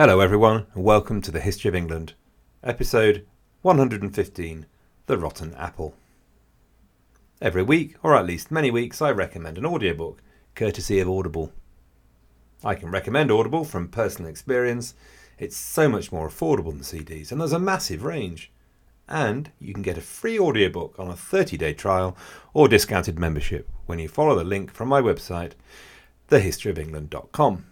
Hello, everyone, and welcome to the History of England, episode 115 The Rotten Apple. Every week, or at least many weeks, I recommend an audiobook, courtesy of Audible. I can recommend Audible from personal experience. It's so much more affordable than CDs, and there's a massive range. And you can get a free audiobook on a 30 day trial or discounted membership when you follow the link from my website, thehistoryofengland.com.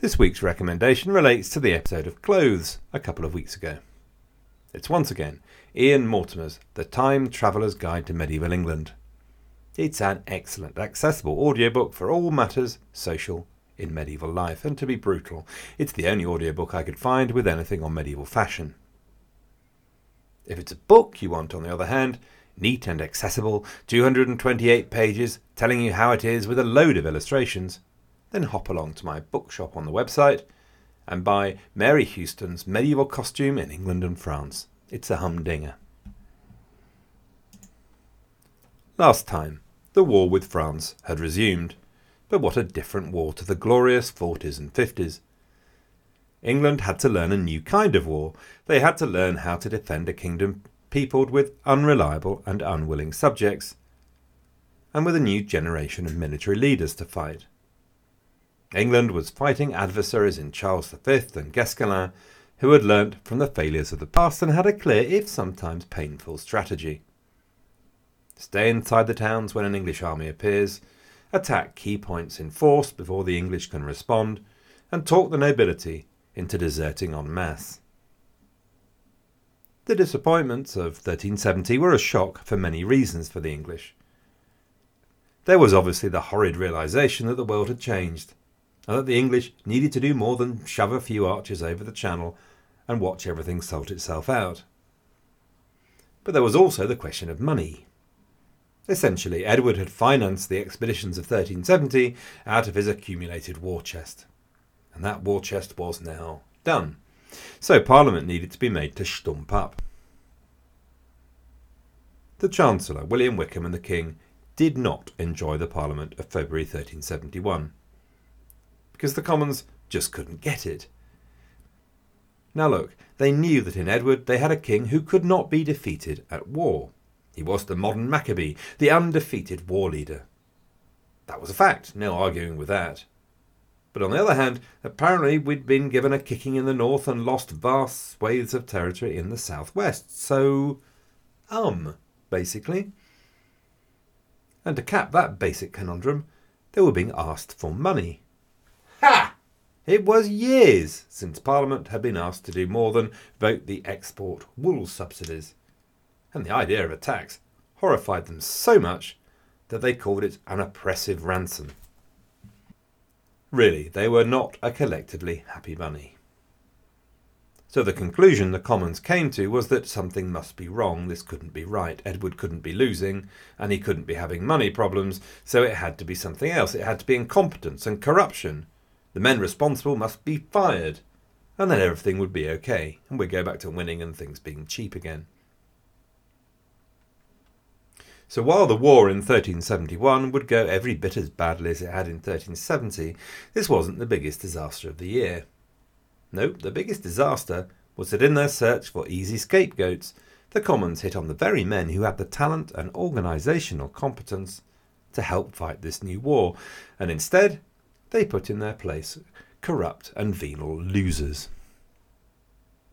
This week's recommendation relates to the episode of Clothes a couple of weeks ago. It's once again Ian Mortimer's The Time Traveller's Guide to Medieval England. It's an excellent, accessible audiobook for all matters social in medieval life, and to be brutal, it's the only audiobook I could find with anything on medieval fashion. If it's a book you want, on the other hand, neat and accessible, 228 pages, telling you how it is with a load of illustrations, then hop along to my bookshop on the website and buy Mary Houston's medieval costume in England and France. It's a humdinger. Last time, the war with France had resumed, but what a different war to the glorious 40s and 50s. England had to learn a new kind of war. They had to learn how to defend a kingdom peopled with unreliable and unwilling subjects, and with a new generation of military leaders to fight. England was fighting adversaries in Charles V and Guesclin, who had learnt from the failures of the past and had a clear, if sometimes painful, strategy. Stay inside the towns when an English army appears, attack key points in force before the English can respond, and talk the nobility into deserting en masse. The disappointments of 1370 were a shock for many reasons for the English. There was obviously the horrid realization that the world had changed and that the English needed to do more than shove a few archers over the channel and watch everything sort itself out. But there was also the question of money. Essentially, Edward had financed the expeditions of 1370 out of his accumulated war chest. And that war chest was now done. So Parliament needed to be made to stump up. The Chancellor, William Wickham, and the King did not enjoy the Parliament of February 1371 because the Commons just couldn't get it. Now look, they knew that in Edward they had a king who could not be defeated at war. He was the modern Maccabee, the undefeated war leader. That was a fact, no arguing with that. But on the other hand, apparently we'd been given a kicking in the north and lost vast swathes of territory in the southwest. So, um, basically. And to cap that basic conundrum, they were being asked for money. It was years since Parliament had been asked to do more than vote the export wool subsidies. And the idea of a tax horrified them so much that they called it an oppressive ransom. Really, they were not a collectively happy bunny. So the conclusion the Commons came to was that something must be wrong, this couldn't be right, Edward couldn't be losing, and he couldn't be having money problems, so it had to be something else. It had to be incompetence and corruption, the men responsible must be fired, and then everything would be okay, and we'd go back to winning and things being cheap again. So while the war in 1371 would go every bit as badly as it had in 1370, this wasn't the biggest disaster of the year. No, the biggest disaster was that in their search for easy scapegoats, the Commons hit on the very men who had the talent and organisational competence to help fight this new war, and instead they put in their place corrupt and venal losers.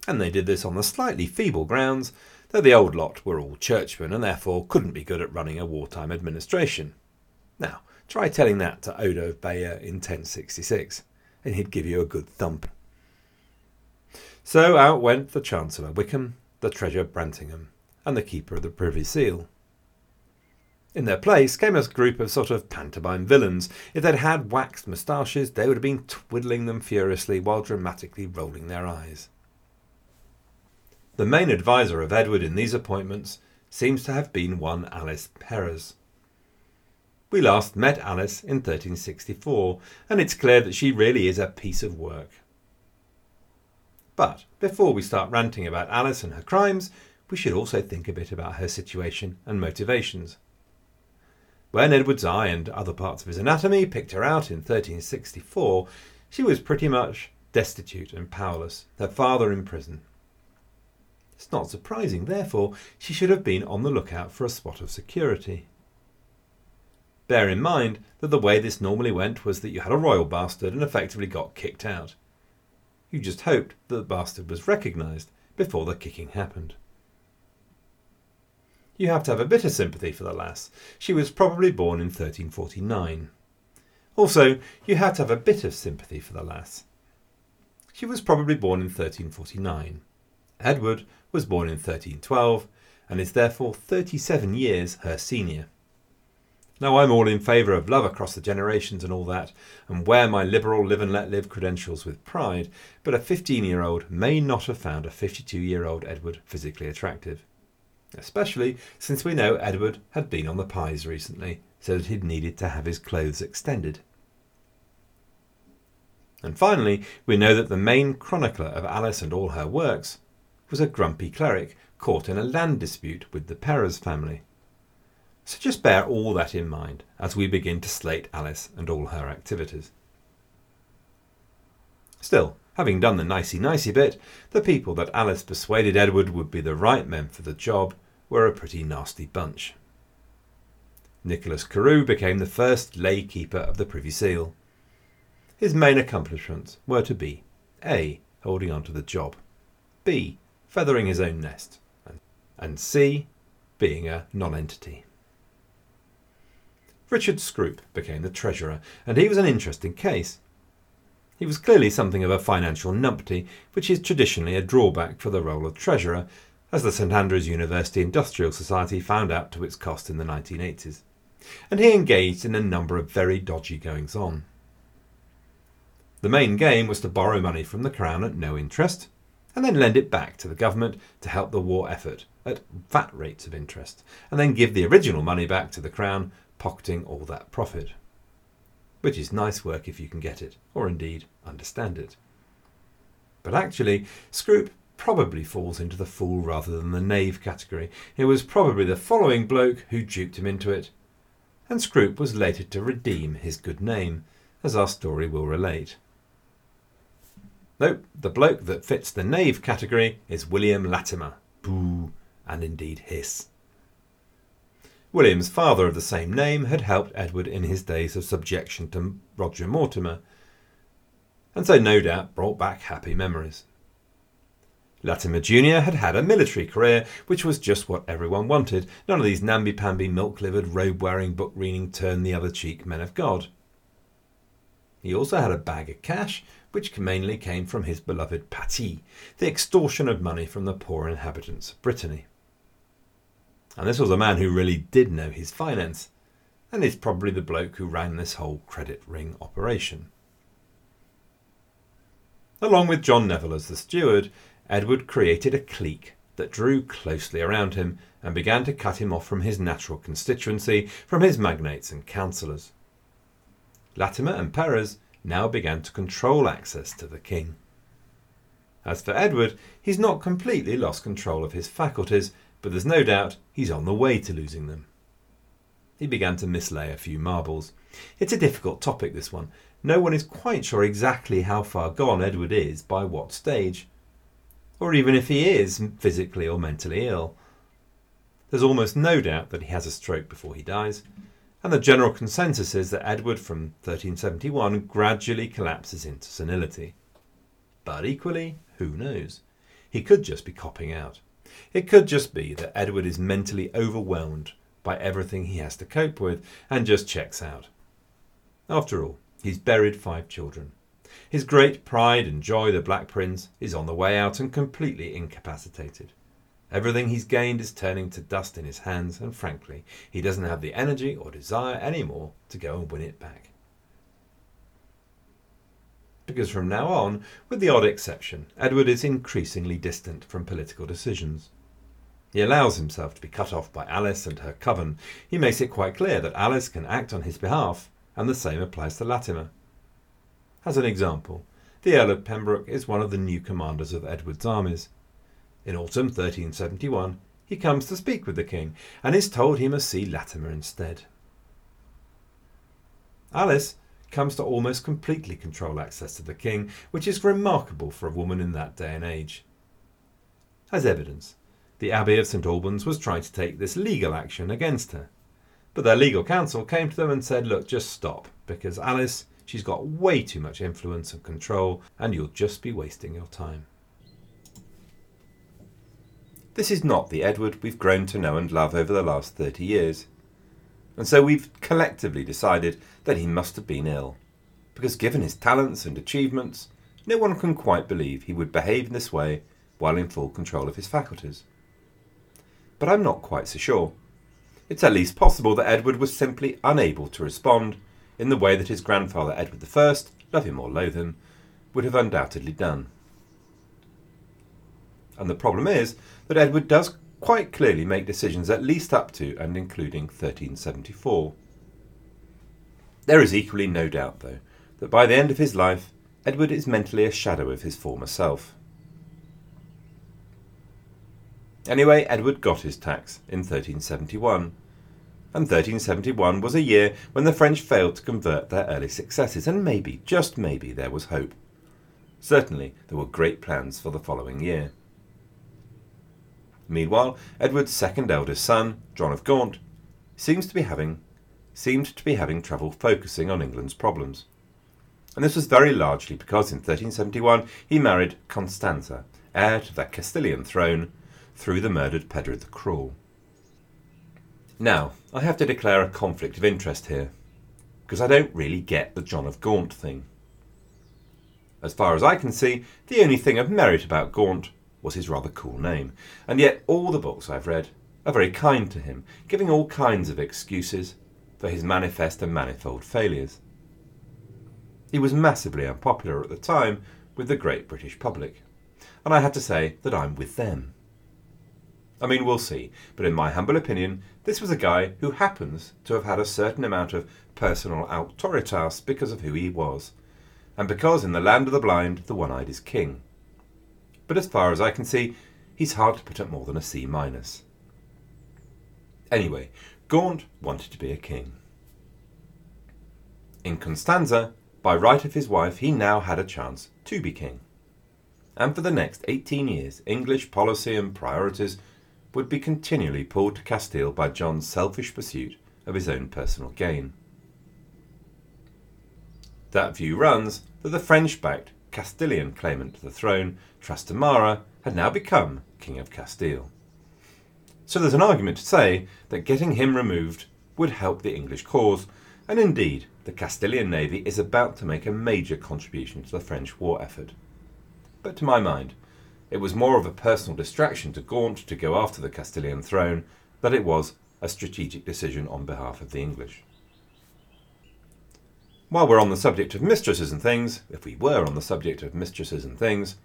And they did this on the slightly feeble grounds that the old lot were all churchmen and therefore couldn't be good at running a wartime administration. Now, try telling that to Odo of Bayeux in 1066, and he'd give you a good thump. So out went the Chancellor Wickham, the Treasurer Brantingham, and the Keeper of the Privy Seal. In their place came a group of sort of pantomime villains. If they'd had waxed moustaches, they would have been twiddling them furiously while dramatically rolling their eyes. The main adviser of Edward in these appointments seems to have been one Alice Perrers. We last met Alice in 1364, and it's clear that she really is a piece of work. But before we start ranting about Alice and her crimes, we should also think a bit about her situation and motivations. When Edward's eye and other parts of his anatomy picked her out in 1364, she was pretty much destitute and powerless, her father in prison. It's not surprising, therefore, she should have been on the lookout for a spot of security. Bear in mind that the way this normally went was that you had a royal bastard and effectively got kicked out. You just hoped that the bastard was recognised before the kicking happened. You have to have a bit of sympathy for the lass. She was probably born in 1349. Also, you have to have a bit of sympathy for the lass. She was probably born in 1349. Edward was born in 1312 and is therefore 37 years her senior. Now, I'm all in favour of love across the generations and all that, and wear my liberal live and let live credentials with pride, but a 15 year old may not have found a 52 year old Edward physically attractive. Especially since we know Edward had been on the pies recently, so that he'd needed to have his clothes extended. And finally, we know that the main chronicler of Alice and all her works was a grumpy cleric caught in a land dispute with the Perrers family. So just bear all that in mind as we begin to slate Alice and all her activities. Still, having done the nicey nicey bit, the people that Alice persuaded Edward would be the right men for the job were a pretty nasty bunch. Nicholas Carew became the first lay keeper of the Privy Seal. His main accomplishments were to be A. Holding on to the job, B. Feathering his own nest, and C. Being a nonentity. Richard Scrope became the treasurer, and he was an interesting case. He was clearly something of a financial numpty, which is traditionally a drawback for the role of treasurer, as the St Andrews University Industrial Society found out to its cost in the 1980s. And he engaged in a number of very dodgy goings on. The main game was to borrow money from the Crown at no interest, and then lend it back to the government to help the war effort at fat rates of interest, and then give the original money back to the Crown pocketing all that profit. Which is nice work if you can get it, or indeed understand it. But actually, Scrope probably falls into the fool rather than the knave category. It was probably the following bloke who duped him into it. And Scrope was later to redeem his good name, as our story will relate. Nope, the bloke that fits the knave category is William Latimer. Boo, and indeed hiss. William's father of the same name had helped Edward in his days of subjection to Roger Mortimer, and so no doubt brought back happy memories. Latimer Jr. had had a military career, which was just what everyone wanted. None of these namby-pamby, milk-livered, robe-wearing, book-reading, turn-the-other-cheek men of God. He also had a bag of cash, which mainly came from his beloved pâtis, the extortion of money from the poor inhabitants of Brittany. And this was a man who really did know his finance, and is probably the bloke who ran this whole credit ring operation. Along with John Neville as the steward, Edward created a clique that drew closely around him and began to cut him off from his natural constituency, from his magnates and councillors. Latimer and Perrers now began to control access to the king. As for Edward, he's not completely lost control of his faculties but there's no doubt he's on the way to losing them. He began to mislay a few marbles. It's a difficult topic, this one. No one is quite sure exactly how far gone Edward is by what stage, or even if he is physically or mentally ill. There's almost no doubt that he has a stroke before he dies, and the general consensus is that Edward from 1371 gradually collapses into senility. But equally, who knows? He could just be copping out. It could just be that Edward is mentally overwhelmed by everything he has to cope with and just checks out. After all, he's buried five children. His great pride and joy, the Black Prince, is on the way out and completely incapacitated. Everything he's gained is turning to dust in his hands, and frankly, he doesn't have the energy or desire anymore to go and win it back. Because from now on, with the odd exception, Edward is increasingly distant from political decisions. He allows himself to be cut off by Alice and her coven. He makes it quite clear that Alice can act on his behalf, and the same applies to Latimer. As an example, the Earl of Pembroke is one of the new commanders of Edward's armies. In autumn 1371, he comes to speak with the king, and is told he must see Latimer instead. Alice comes to almost completely control access to the king, which is remarkable for a woman in that day and age. As evidence, the Abbey of St Albans was trying to take this legal action against her. But their legal counsel came to them and said, Look, just stop, because Alice, she's got way too much influence and control, and you'll just be wasting your time. This is not the Edward we've grown to know and love over the last 30 years. And so we've collectively decided that he must have been ill, because given his talents and achievements, no one can quite believe he would behave in this way while in full control of his faculties. But I'm not quite so sure. It's at least possible that Edward was simply unable to respond in the way that his grandfather Edward I, love him or loathe him, would have undoubtedly done. And the problem is that Edward does quite clearly make decisions at least up to and including 1374. There is equally no doubt, though, that by the end of his life, Edward is mentally a shadow of his former self. Anyway, Edward got his tax in 1371. And 1371 was a year when the French failed to convert their early successes, and maybe, just maybe, there was hope. Certainly, there were great plans for the following year. Meanwhile, Edward's second eldest son, John of Gaunt, seems to be having seemed to be having trouble focusing on England's problems. And this was very largely because in 1371 he married Constanza, heir to the Castilian throne, through the murdered Pedro the Cruel. Now, I have to declare a conflict of interest here, because I don't really get the John of Gaunt thing. As far as I can see, the only thing of merit about Gaunt was his rather cool name, and yet all the books I've read are very kind to him, giving all kinds of excuses for his manifest and manifold failures. He was massively unpopular at the time with the great British public, and I have to say that I'm with them. I mean, we'll see, but in my humble opinion, this was a guy who happens to have had a certain amount of personal auctoritas because of who he was, and because in the land of the blind the one eyed is king but as far as I can see, he's hard to put at more than a C minus. Anyway, Gaunt wanted to be a king. In Constanza, by right of his wife, he now had a chance to be king. And for the next 18 years, English policy and priorities would be continually pulled to Castile by John's selfish pursuit of his own personal gain. That view runs that the French backed Castilian claimant to the throne, Trastamara, had now become King of Castile. So there's an argument to say that getting him removed would help the English cause, and indeed, the Castilian navy is about to make a major contribution to the French war effort. But to my mind, it was more of a personal distraction to Gaunt to go after the Castilian throne than it was a strategic decision on behalf of the English. While we're on the subject of mistresses and things, if we were on the subject of mistresses and things,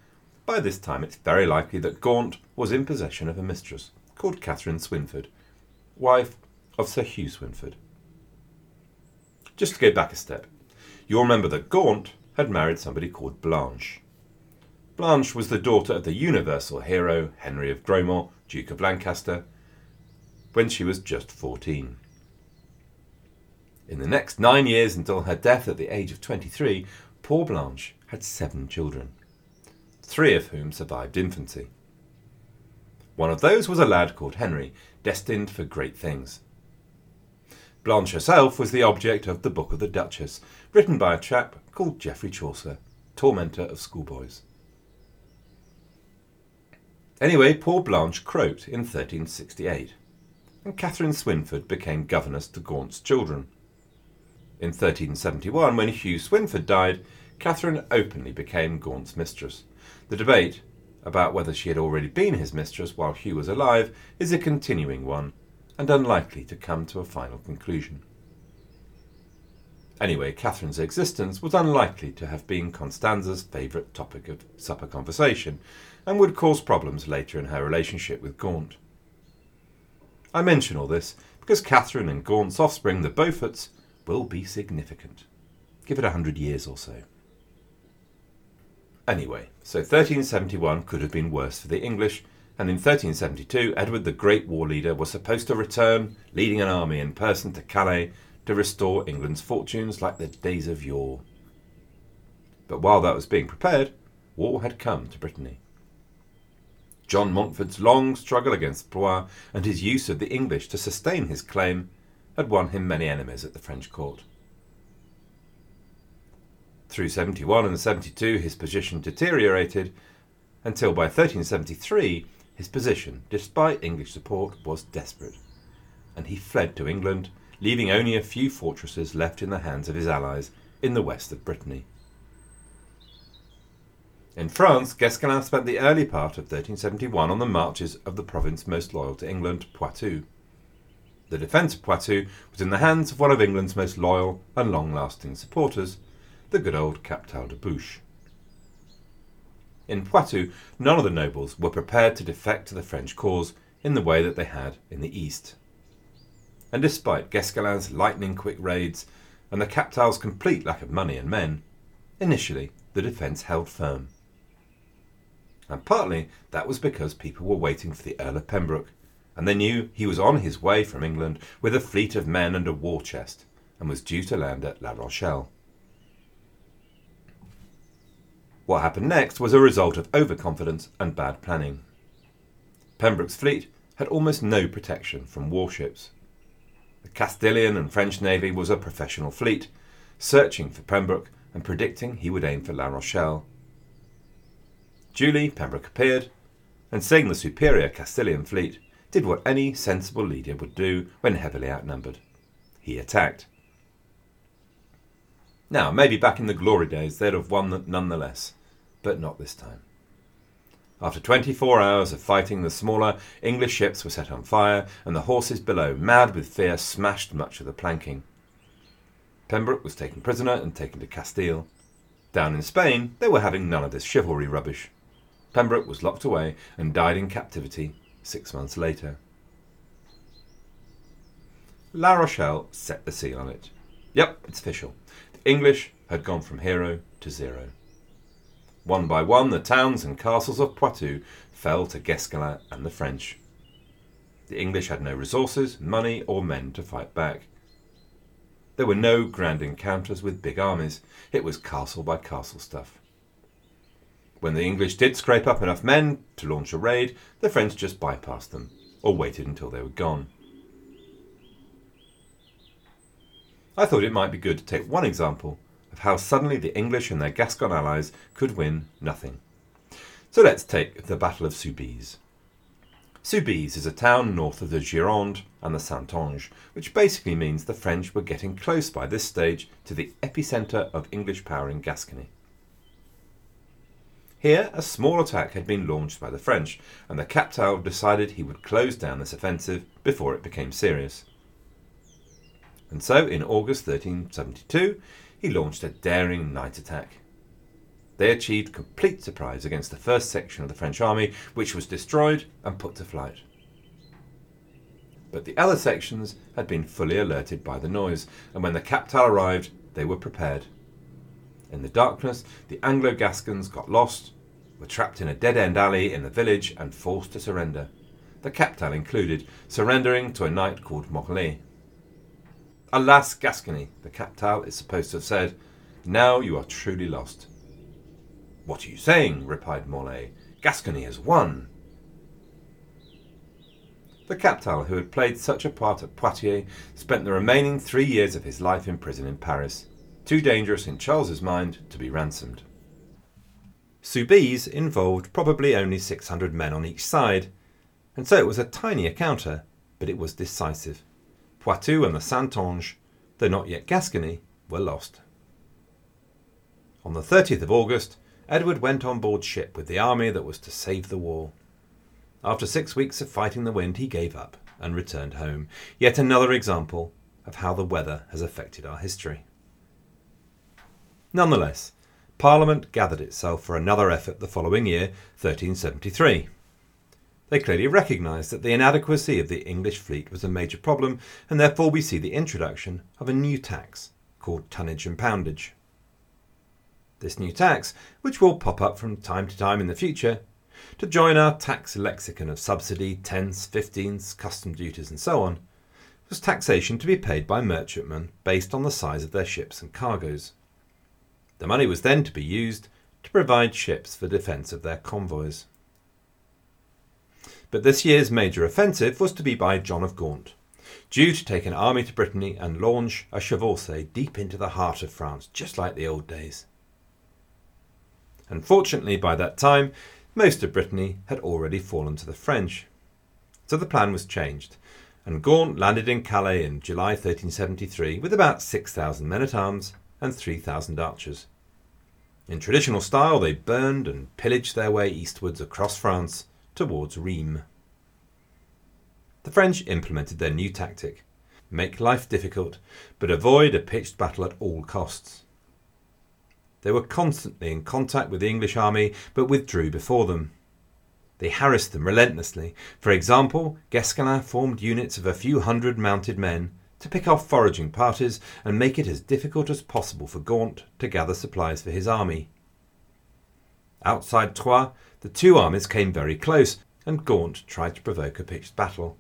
by this time it's very likely that Gaunt was in possession of a mistress called Catherine Swynford, wife of Sir Hugh Swynford. Just to go back a step, you'll remember that Gaunt had married somebody called Blanche. Blanche was the daughter of the universal hero Henry of Grosmont, Duke of Lancaster, when she was just 14. In the next nine years until her death at the age of 23, poor Blanche had seven children, three of whom survived infancy. One of those was a lad called Henry, destined for great things. Blanche herself was the object of The Book of the Duchess, written by a chap called Geoffrey Chaucer, tormentor of schoolboys. Anyway, poor Blanche croaked in 1368, and Catherine Swynford became governess to Gaunt's children. In 1371, when Hugh Swynford died, Catherine openly became Gaunt's mistress. The debate about whether she had already been his mistress while Hugh was alive is a continuing one, and unlikely to come to a final conclusion. Anyway, Catherine's existence was unlikely to have been Constanza's favourite topic of supper conversation, and would cause problems later in her relationship with Gaunt. I mention all this because Catherine and Gaunt's offspring, the Beauforts, will be significant. Give it a hundred years or so. Anyway, so 1371 could have been worse for the English, and in 1372 Edward the Great war leader was supposed to return, leading an army in person to Calais to restore England's fortunes like the days of yore. But while that was being prepared, war had come to Brittany. John Montfort's long struggle against Blois and his use of the English to sustain his claim had won him many enemies at the French court. Through 71 and 72, his position deteriorated until by 1373, his position, despite English support, was desperate, and he fled to England, leaving only a few fortresses left in the hands of his allies in the west of Brittany. In France, Guesclin spent the early part of 1371 on the marches of the province most loyal to England, Poitou. The defence of Poitou was in the hands of one of England's most loyal and long lasting supporters, the good old Captal de Buch. In Poitou, none of the nobles were prepared to defect to the French cause in the way that they had in the east. And despite Guesclin's lightning quick raids and the Captal's complete lack of money and men, initially the defence held firm and partly that was because people were waiting for the Earl of Pembroke, and they knew he was on his way from England with a fleet of men and a war chest, and was due to land at La Rochelle. What happened next was a result of overconfidence and bad planning. Pembroke's fleet had almost no protection from warships. The Castilian and French navy was a professional fleet, searching for Pembroke and predicting he would aim for La Rochelle. Duly, Pembroke appeared, and seeing the superior Castilian fleet, did what any sensible leader would do when heavily outnumbered. He attacked. Now, maybe back in the glory days they'd have won nonetheless, but not this time. After 24 hours of fighting, the smaller English ships were set on fire, and the horses below, mad with fear, smashed much of the planking. Pembroke was taken prisoner and taken to Castile. Down in Spain, they were having none of this chivalry rubbish. Pembroke was locked away and died in captivity six months later. La Rochelle set the seal on it. Yep, it's official. The English had gone from hero to zero. One by one, the towns and castles of Poitou fell to Guesclin and the French. The English had no resources, money, or men to fight back. There were no grand encounters with big armies. It was castle by castle stuff. When the English did scrape up enough men to launch a raid, the French just bypassed them, or waited until they were gone. I thought it might be good to take one example of how suddenly the English and their Gascon allies could win nothing. So let's take the Battle of Soubise. Soubise is a town north of the Gironde and the Saintonge, which basically means the French were getting close by this stage to the epicentre of English power in Gascony. Here, a small attack had been launched by the French, and the Captal decided he would close down this offensive before it became serious. And so, in August 1372, he launched a daring night attack. They achieved complete surprise against the first section of the French army, which was destroyed and put to flight. But the other sections had been fully alerted by the noise, and when the Captal arrived, they were prepared. In the darkness, the Anglo Gascons got lost, were trapped in a dead end alley in the village, and forced to surrender. The Captal included, surrendering to a knight called Morlaix. Alas, Gascony, the Captal is supposed to have said, now you are truly lost. What are you saying? replied Morlaix. Gascony has won. The Captal, who had played such a part at Poitiers, spent the remaining three years of his life in prison in Paris too dangerous in Charles's mind to be ransomed. Soubise involved probably only 600 men on each side, and so it was a tiny encounter, but it was decisive. Poitou and the Saintonge, though not yet Gascony, were lost. On the 30th of August, Edward went on board ship with the army that was to save the war. After six weeks of fighting the wind, he gave up and returned home. Yet another example of how the weather has affected our history. Nonetheless, Parliament gathered itself for another effort the following year, 1373. They clearly recognised that the inadequacy of the English fleet was a major problem, and therefore we see the introduction of a new tax called tonnage and poundage. This new tax, which will pop up from time to time in the future, to join our tax lexicon of subsidy, tenths, fifteenths, custom duties, and so on, was taxation to be paid by merchantmen based on the size of their ships and cargoes. The money was then to be used to provide ships for defence of their convoys. But this year's major offensive was to be by John of Gaunt, due to take an army to Brittany and launch a chevauchée deep into the heart of France, just like the old days. Unfortunately, by that time, most of Brittany had already fallen to the French. So the plan was changed, and Gaunt landed in Calais in July 1373 with about 6,000 men at arms and 3,000 archers. In traditional style, they burned and pillaged their way eastwards across France towards Rheims. The French implemented their new tactic make life difficult, but avoid a pitched battle at all costs. They were constantly in contact with the English army, but withdrew before them. They harassed them relentlessly. For example, Guesclin formed units of a few hundred mounted men to pick off foraging parties and make it as difficult as possible for Gaunt to gather supplies for his army. Outside Troyes, the two armies came very close, and Gaunt tried to provoke a pitched battle.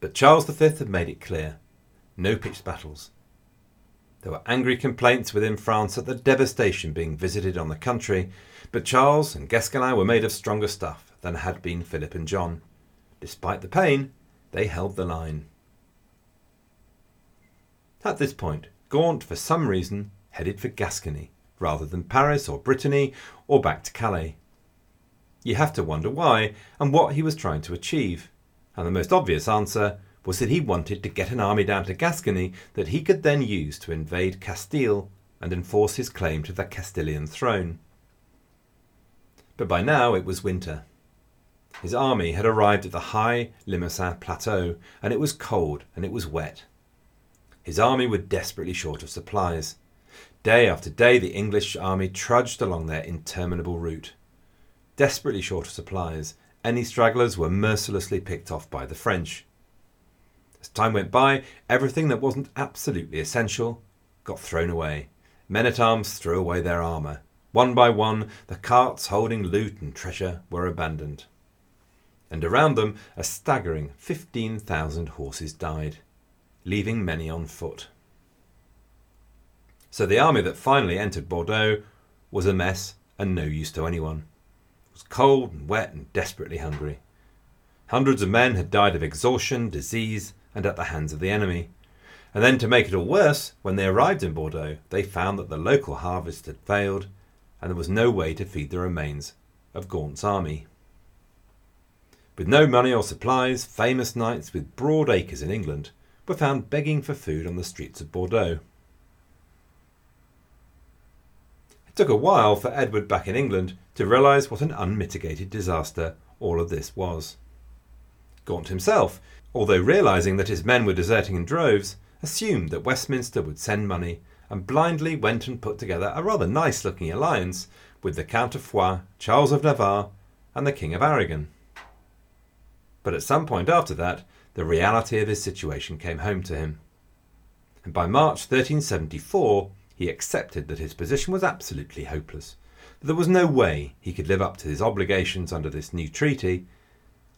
But Charles V had made it clear no pitched battles. There were angry complaints within France at the devastation being visited on the country, but Charles and Guesclin were made of stronger stuff than had been Philip and John. Despite the pain, they held the line. At this point, Gaunt, for some reason, headed for Gascony rather than Paris or Brittany or back to Calais. You have to wonder why and what he was trying to achieve and the most obvious answer was that he wanted to get an army down to Gascony that he could then use to invade Castile and enforce his claim to the Castilian throne. But by now it was winter. His army had arrived at the high Limousin plateau, and it was cold and it was wet. His army were desperately short of supplies. Day after day, the English army trudged along their interminable route. Desperately short of supplies, any stragglers were mercilessly picked off by the French. As time went by, everything that wasn't absolutely essential got thrown away. Men at arms threw away their armour. One by one, the carts holding loot and treasure were abandoned. And around them, a staggering 15,000 horses died, leaving many on foot. So the army that finally entered Bordeaux was a mess and no use to anyone It was cold and wet and desperately hungry. Hundreds of men had died of exhaustion, disease, and at the hands of the enemy. And then, to make it all worse, when they arrived in Bordeaux, they found that the local harvest had failed, and there was no way to feed the remains of Gaunt's army. With no money or supplies, famous knights with broad acres in England were found begging for food on the streets of Bordeaux. It took a while for Edward back in England to realise what an unmitigated disaster all of this was. Gaunt himself, although realising that his men were deserting in droves, assumed that Westminster would send money and blindly went and put together a rather nice looking alliance with the Count of Foix, Charles of Navarre, and the King of Aragon. But at some point after that, the reality of his situation came home to him. And by March 1374, he accepted that his position was absolutely hopeless, that there was no way he could live up to his obligations under this new treaty,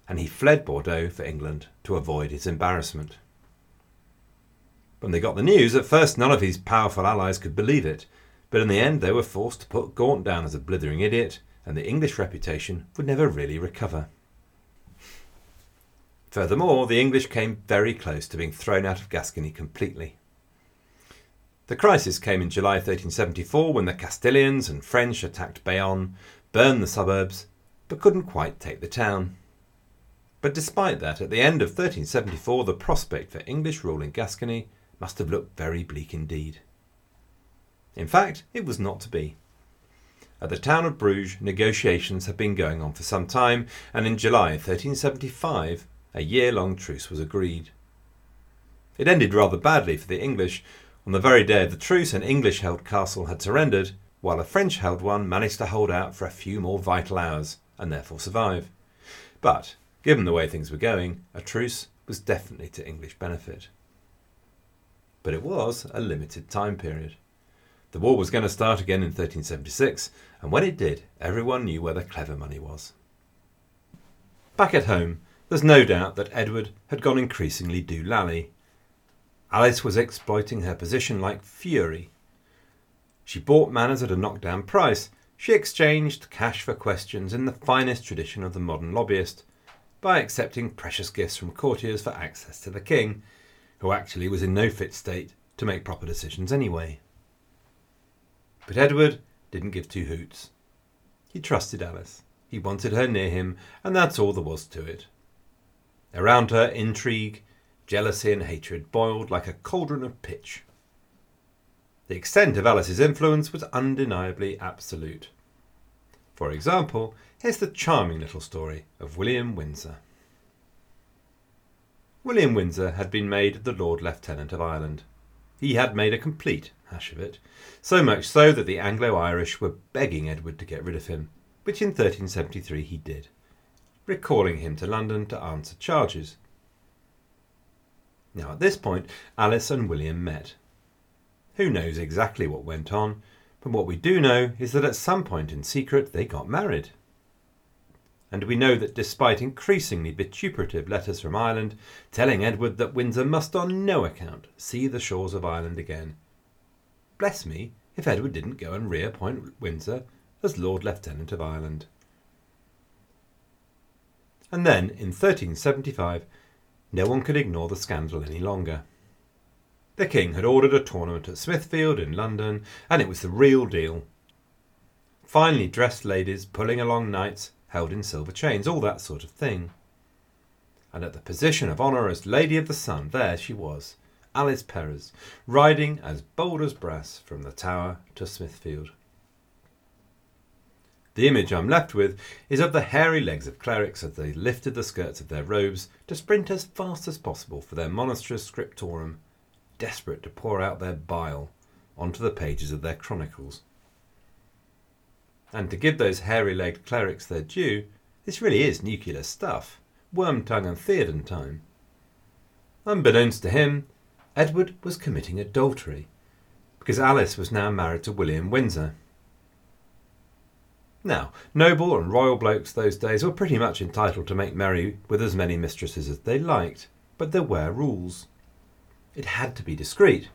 and he fled Bordeaux for England to avoid his embarrassment. When they got the news, at first none of his powerful allies could believe it, but in the end they were forced to put Gaunt down as a blithering idiot, and the English reputation would never really recover. Furthermore, the English came very close to being thrown out of Gascony completely. The crisis came in July 1374 when the Castilians and French attacked Bayonne, burned the suburbs, but couldn't quite take the town. But despite that, at the end of 1374, the prospect for English rule in Gascony must have looked very bleak indeed. In fact, it was not to be. At the town of Bruges, negotiations had been going on for some time, and in July 1375, a year long truce was agreed. It ended rather badly for the English, on the very day of the truce, an English held castle had surrendered, while a French held one managed to hold out for a few more vital hours and therefore survive. But, given the way things were going, a truce was definitely to English benefit. But it was a limited time period. The war was going to start again in 1376, and when it did, everyone knew where the clever money was. Back at home, there's no doubt that Edward had gone increasingly doolally Alice was exploiting her position like fury. She bought manors at a knockdown price. She exchanged cash for questions in the finest tradition of the modern lobbyist by accepting precious gifts from courtiers for access to the king, who actually was in no fit state to make proper decisions anyway. But Edward didn't give two hoots. He trusted Alice. He wanted her near him, and that's all there was to it. Around her, intrigue, jealousy, and hatred boiled like a cauldron of pitch. The extent of Alice's influence was undeniably absolute. For example, here's the charming little story of William Windsor. William Windsor had been made the Lord Lieutenant of Ireland. He had made a complete hash of it, so much so that the Anglo Irish were begging Edward to get rid of him, which in 1373 he did, recalling him to London to answer charges. Now, at this point, Alice and William met. Who knows exactly what went on, but what we do know is that at some point in secret they got married. And we know that despite increasingly vituperative letters from Ireland telling Edward that Windsor must on no account see the shores of Ireland again, bless me if Edward didn't go and reappoint Windsor as Lord Lieutenant of Ireland. And then, in 1375, no one could ignore the scandal any longer. The King had ordered a tournament at Smithfield in London, and it was the real deal. Finely dressed ladies pulling along knights held in silver chains, all that sort of thing. And at the position of honour as Lady of the Sun, there she was, Alice Perrers, riding as bold as brass from the Tower to Smithfield. The image I'm left with is of the hairy legs of clerics as they lifted the skirts of their robes to sprint as fast as possible for their monastery's scriptorium, desperate to pour out their bile onto the pages of their chronicles. And to give those hairy legged clerics their due, this really is nuclear stuff, worm tongue and Theoden time. Unbeknownst to him, Edward was committing adultery, because Alice was now married to William Windsor. Now, noble and royal blokes those days were pretty much entitled to make merry with as many mistresses as they liked, but there were rules. It had to be discreet.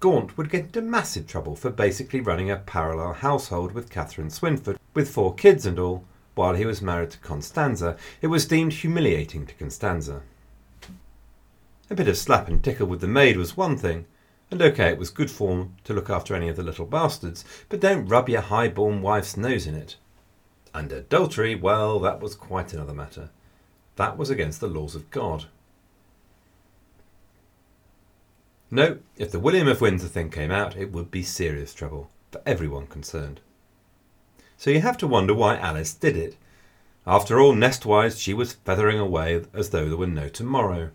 Gaunt would get into massive trouble for basically running a parallel household with Catherine Swynford, with four kids and all, while he was married to Constanza. It was deemed humiliating to Constanza. A bit of slap and tickle with the maid was one thing, and okay, it was good form to look after any of the little bastards, but don't rub your high-born wife's nose in it. And adultery, well, that was quite another matter. That was against the laws of God. No, if the William of Windsor thing came out, it would be serious trouble for everyone concerned. So you have to wonder why Alice did it. After all, nestwise, she was feathering away as though there were no tomorrow.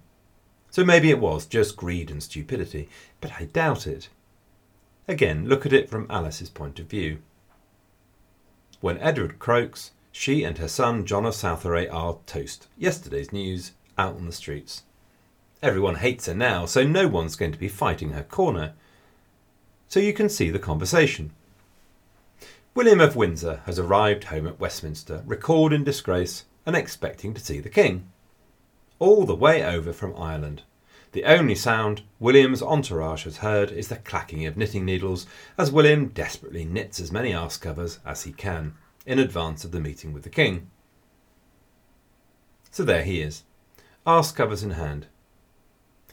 So maybe it was just greed and stupidity, but I doubt it. Again, look at it from Alice's point of view. When Edward croaks, she and her son John of Southeray are toast. Yesterday's news out on the streets. Everyone hates her now, so no one's going to be fighting her corner. So you can see the conversation. William of Windsor has arrived home at Westminster, recalled in disgrace and expecting to see the King all the way over from Ireland. The only sound William's entourage has heard is the clacking of knitting needles as William desperately knits as many arse covers as he can in advance of the meeting with the king. So there he is, arse covers in hand.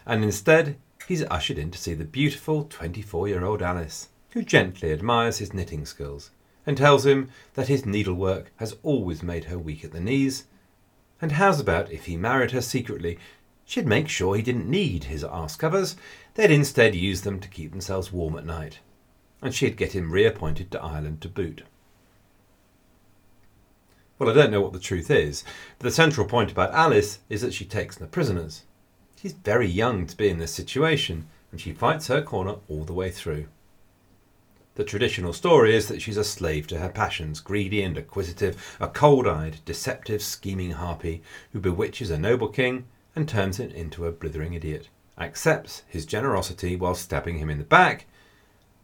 And instead, he's ushered in to see the beautiful 24 year old Alice, who gently admires his knitting skills and tells him that his needlework has always made her weak at the knees and how's about if he married her secretly? She'd make sure he didn't need his arse covers. They'd instead use them to keep themselves warm at night. And she'd get him reappointed to Ireland to boot. Well, I don't know what the truth is, but the central point about Alice is that she takes no prisoners. She's very young to be in this situation, and she fights her corner all the way through. The traditional story is that she's a slave to her passions, greedy and acquisitive, a cold eyed, deceptive, scheming harpy who bewitches a noble king and turns him into a blithering idiot, accepts his generosity while stabbing him in the back,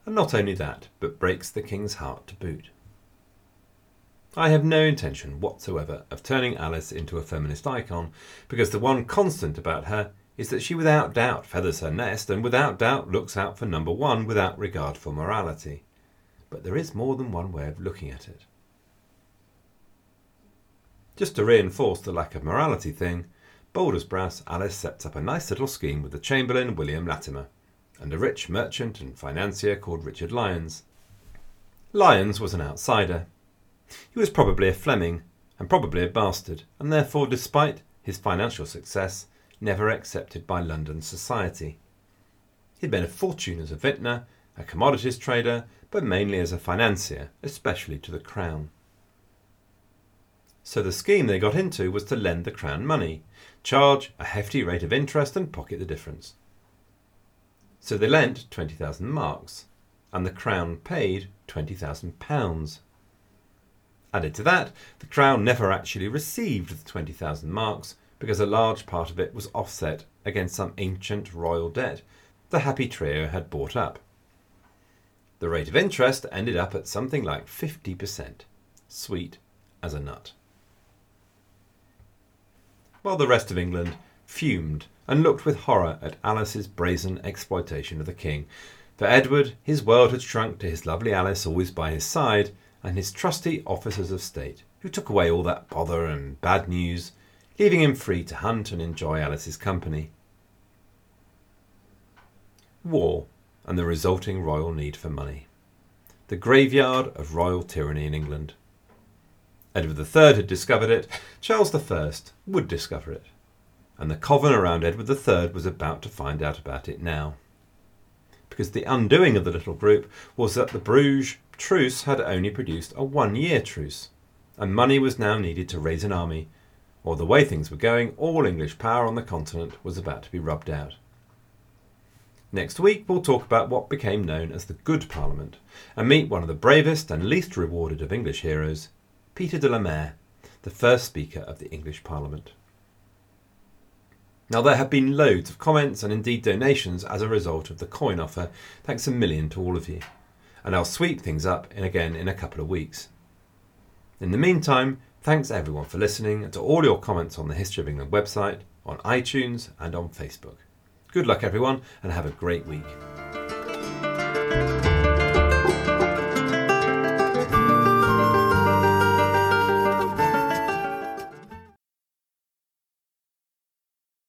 and not only that, but breaks the king's heart to boot. I have no intention whatsoever of turning Alice into a feminist icon, because the one constant about her is that she without doubt feathers her nest and without doubt looks out for number one without regard for morality. But there is more than one way of looking at it. Just to reinforce the lack of morality thing, bold as brass, Alice sets up a nice little scheme with the Chamberlain William Latimer and a rich merchant and financier called Richard Lyons. Lyons was an outsider. He was probably a Fleming and probably a bastard, and therefore, despite his financial success, never accepted by London society. He'd made a fortune as a vintner, a commodities trader, but mainly as a financier, especially to the Crown. So the scheme they got into was to lend the Crown money, charge a hefty rate of interest, and pocket the difference. So they lent 20,000 marks, and the Crown paid 20,000 pounds. Added to that, the Crown never actually received the 20,000 marks because a large part of it was offset against some ancient royal debt the happy trio had bought up. The rate of interest ended up at something like 50%, sweet as a nut. While the rest of England fumed and looked with horror at Alice's brazen exploitation of the king, for Edward, his world had shrunk to his lovely Alice always by his side, and his trusty officers of state, who took away all that bother and bad news leaving him free to hunt and enjoy Alice's company. War and the resulting royal need for money. The graveyard of royal tyranny in England. Edward III had discovered it, Charles I would discover it, and the coven around Edward III was about to find out about it now. Because the undoing of the little group was that the Bruges truce had only produced a one year truce, and money was now needed to raise an army or the way things were going, all English power on the continent was about to be rubbed out. Next week, we'll talk about what became known as the Good Parliament and meet one of the bravest and least rewarded of English heroes, Peter de la Mare, the first Speaker of the English Parliament. Now, there have been loads of comments and indeed donations as a result of the coin offer. Thanks a million to all of you. And I'll sweep things up in again in a couple of weeks. In the meantime, Thanks everyone for listening and to all your comments on the History of England website, on iTunes, and on Facebook. Good luck, everyone, and have a great week.